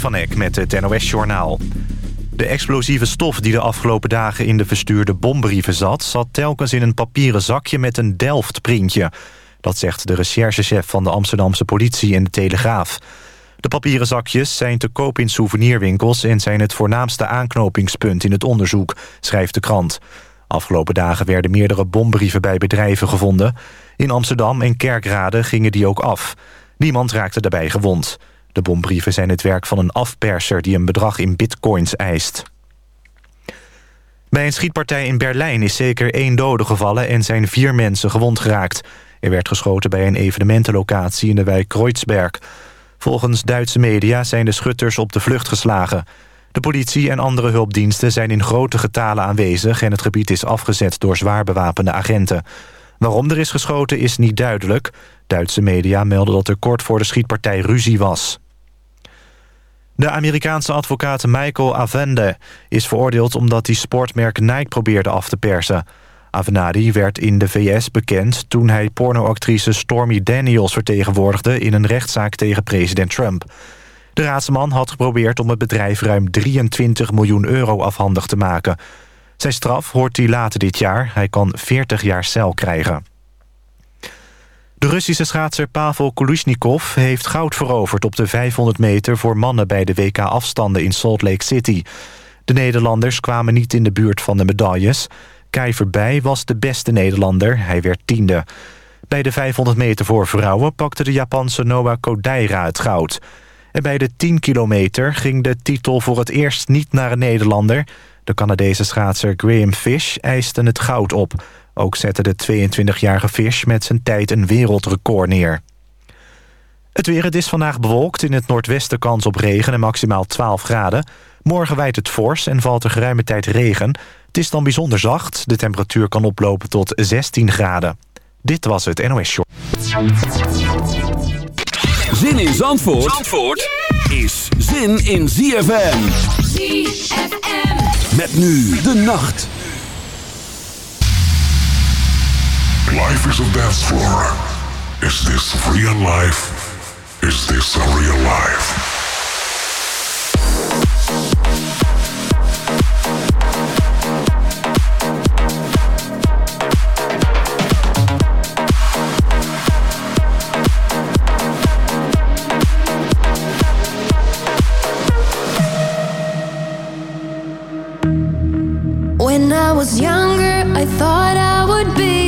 Van Eck met het NOS-journaal. De explosieve stof die de afgelopen dagen in de verstuurde bombrieven zat... zat telkens in een papieren zakje met een Delft-printje. Dat zegt de recherchechef van de Amsterdamse politie in de Telegraaf. De papieren zakjes zijn te koop in souvenirwinkels... en zijn het voornaamste aanknopingspunt in het onderzoek, schrijft de krant. Afgelopen dagen werden meerdere bombrieven bij bedrijven gevonden. In Amsterdam en Kerkrade gingen die ook af. Niemand raakte daarbij gewond. De bombrieven zijn het werk van een afperser... die een bedrag in bitcoins eist. Bij een schietpartij in Berlijn is zeker één dode gevallen... en zijn vier mensen gewond geraakt. Er werd geschoten bij een evenementenlocatie in de wijk Kreuzberg. Volgens Duitse media zijn de schutters op de vlucht geslagen. De politie en andere hulpdiensten zijn in grote getalen aanwezig... en het gebied is afgezet door zwaar bewapende agenten. Waarom er is geschoten is niet duidelijk. Duitse media melden dat er kort voor de schietpartij ruzie was. De Amerikaanse advocaat Michael Avende is veroordeeld... omdat hij sportmerk Nike probeerde af te persen. Avenatti werd in de VS bekend toen hij pornoactrice Stormy Daniels vertegenwoordigde... in een rechtszaak tegen president Trump. De raadsman had geprobeerd om het bedrijf ruim 23 miljoen euro afhandig te maken. Zijn straf hoort hij later dit jaar. Hij kan 40 jaar cel krijgen. De Russische schaatser Pavel Kulusnikov heeft goud veroverd... op de 500 meter voor mannen bij de WK-afstanden in Salt Lake City. De Nederlanders kwamen niet in de buurt van de medailles. Kai Verbij was de beste Nederlander, hij werd tiende. Bij de 500 meter voor vrouwen pakte de Japanse Noah Kodaira het goud. En bij de 10 kilometer ging de titel voor het eerst niet naar een Nederlander. De Canadese schaatser Graham Fish eiste het goud op... Ook zette de 22-jarige Fish met zijn tijd een wereldrecord neer. Het weer, het is vandaag bewolkt. In het noordwesten kans op regen en maximaal 12 graden. Morgen wijdt het fors en valt er geruime tijd regen. Het is dan bijzonder zacht. De temperatuur kan oplopen tot 16 graden. Dit was het NOS Show. Zin in Zandvoort, Zandvoort is zin in ZFM. ZFM. Met nu de nacht. Life is a dance floor. Is this real life? Is this a real life? When I was younger, I thought I would be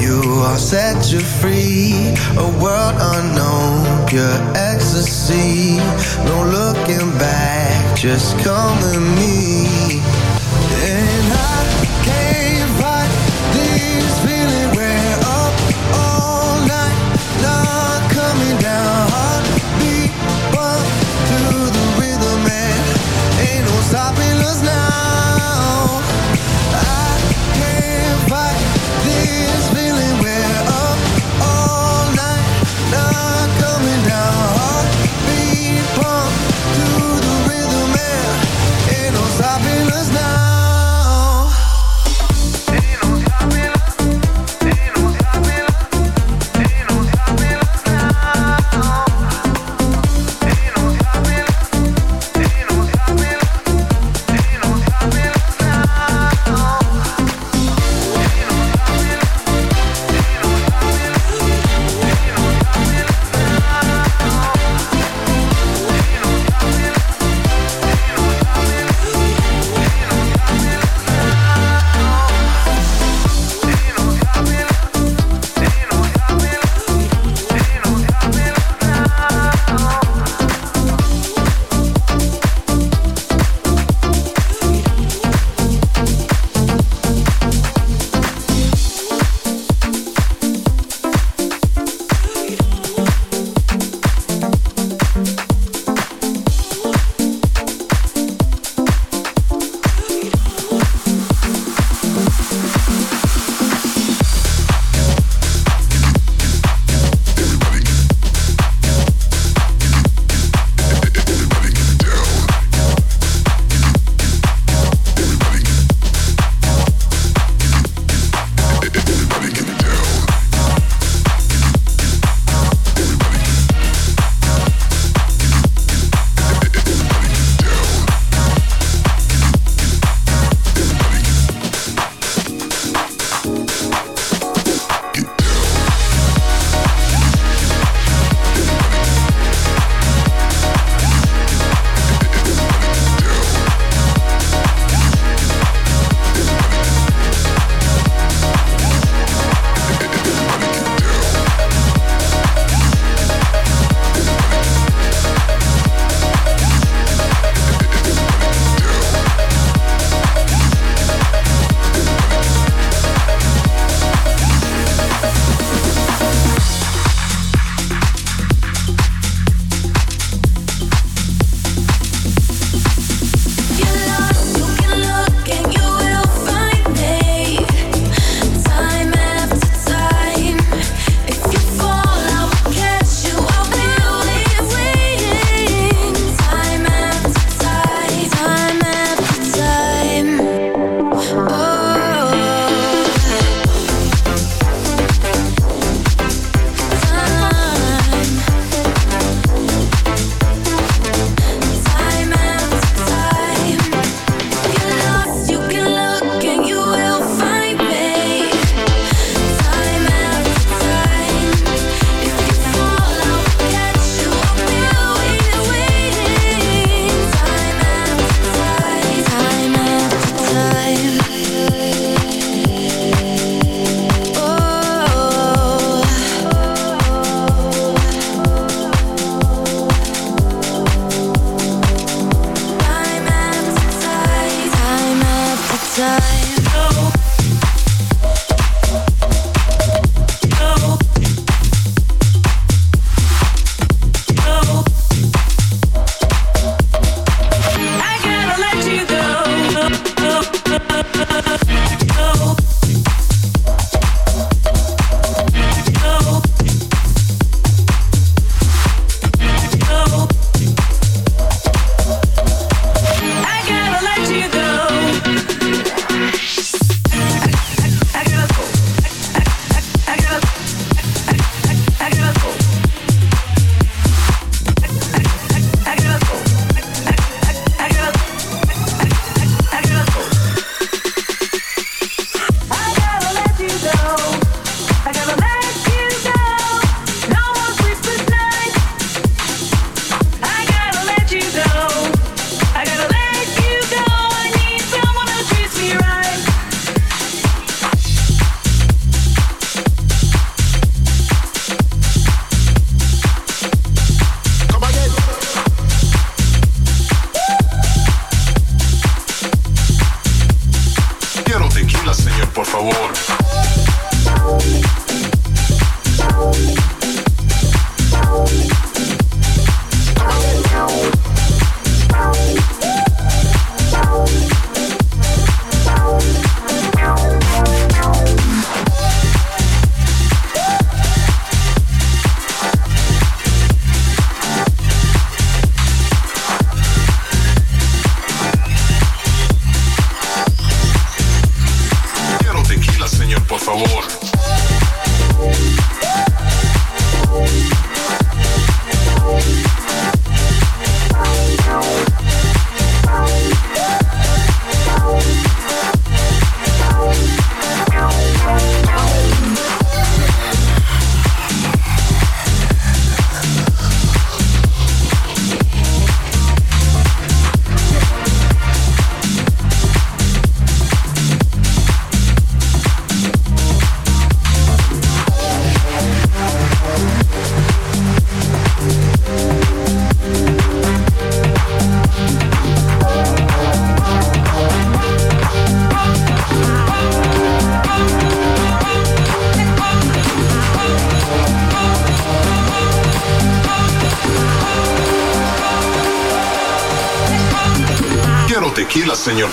you are set to free. A world unknown, your ecstasy. No looking back, just come with me.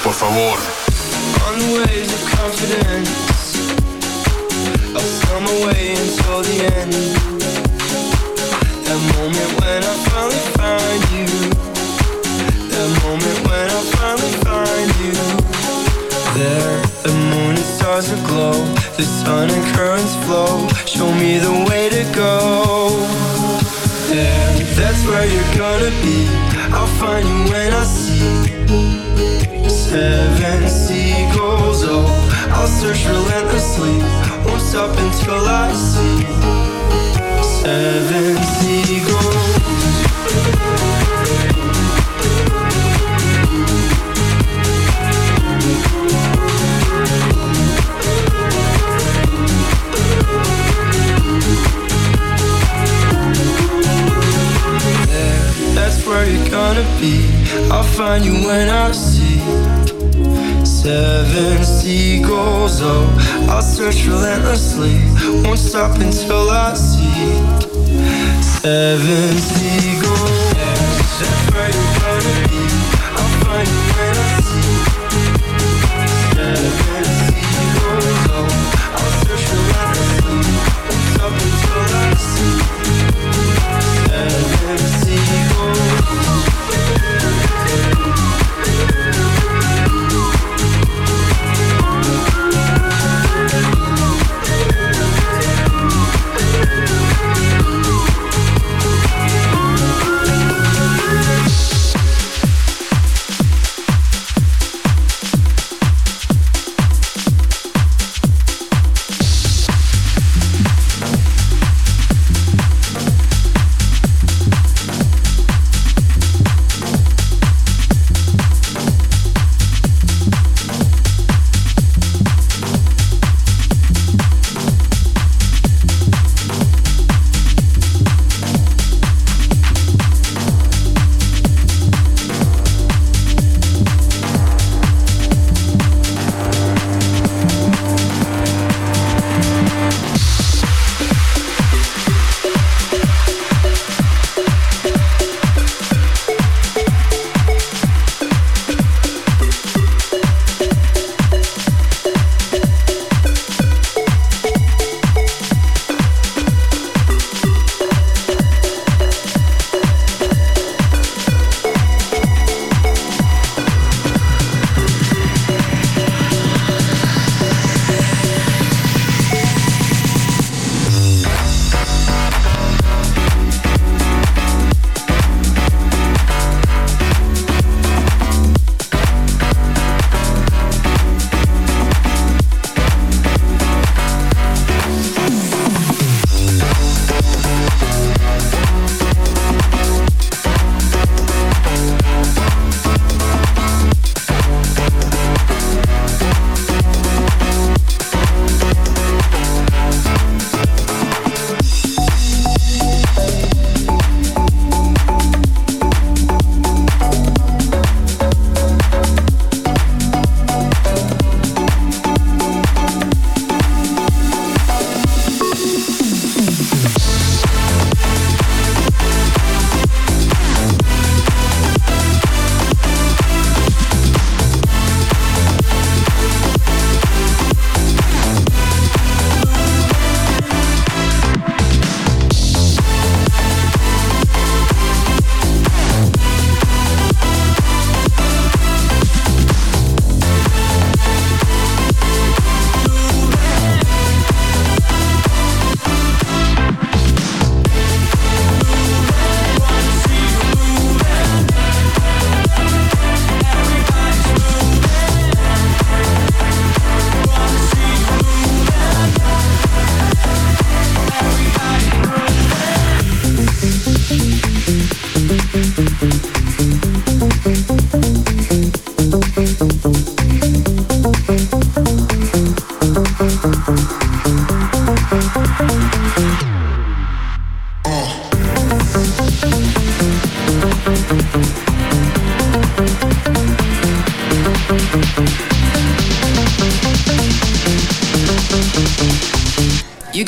por favor. find you when I see seven seagulls. Oh, I'll search relentlessly, won't stop until I see seven seagulls.